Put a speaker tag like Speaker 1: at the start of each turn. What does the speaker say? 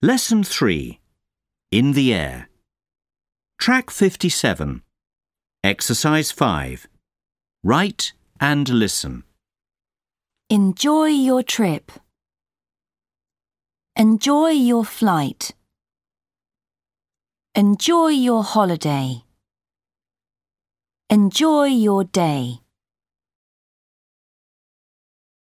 Speaker 1: Lesson 3 In the Air. Track 57. Exercise 5. Write and listen.
Speaker 2: Enjoy your trip. Enjoy your flight. Enjoy your holiday. Enjoy your day.